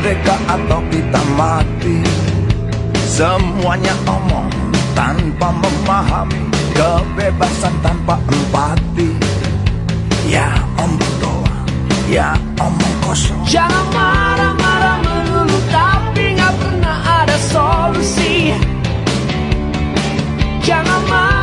Merdeka atau kita mati? Semuanya omong tanpa memahami Kebebasan tanpa empati. Ya omong doang, ya omong kosong. Jangan marah-marah melulu tapi nggak pernah ada solusi. Jangan marah-marah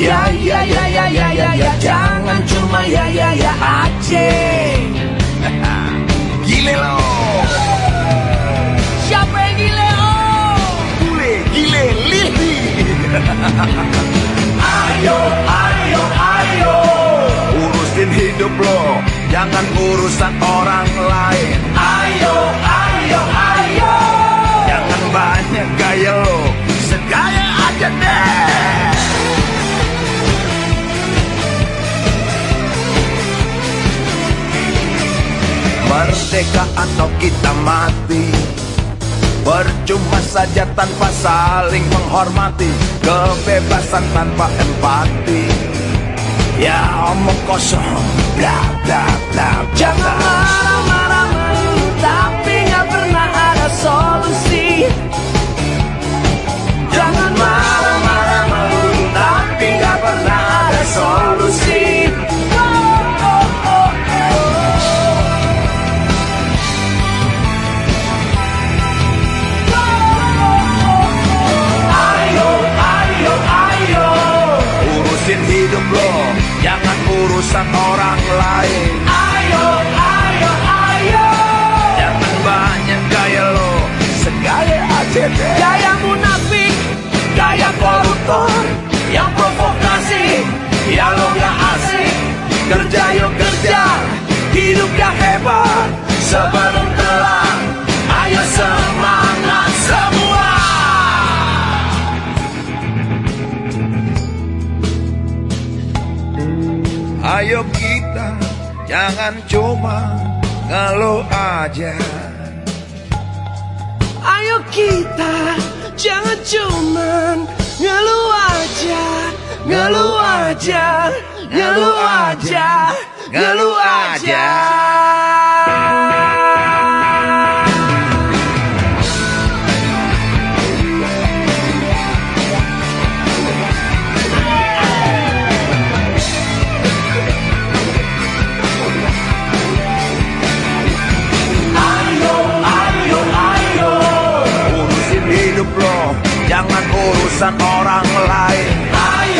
Ya ya ya ya ya ya ya jangan cuma ya ya ya aja. Gile lo. Siapa yang gile oh? Gile, gile, lili. Ayo ayo ayo. Urusin hidup lo. Jangan urusan orang Merdeka atau kita mati. Percuma saja tanpa saling menghormati Kebebasan tanpa empati. Ya omong kosong Bla bla bla bla. Jangan urusan orang lain. Ayo, ayo, ayo. Jangan banyak gaya lo. Segala aja deh Gaya munafik, gaya koruptor. Yang provokasi, yang lo gak asik. Kerja yuk kerja, hidup gak hebat. Sebelum telang, ayo semangat Ayo kita Jangan cuma ngeluh aja. Ayo kita, jangan cuman ngeluh aja Ngeluh aja, ngeluh aja, ngeluh aja. Ayo, Jangan urusan orang lain. Ayo,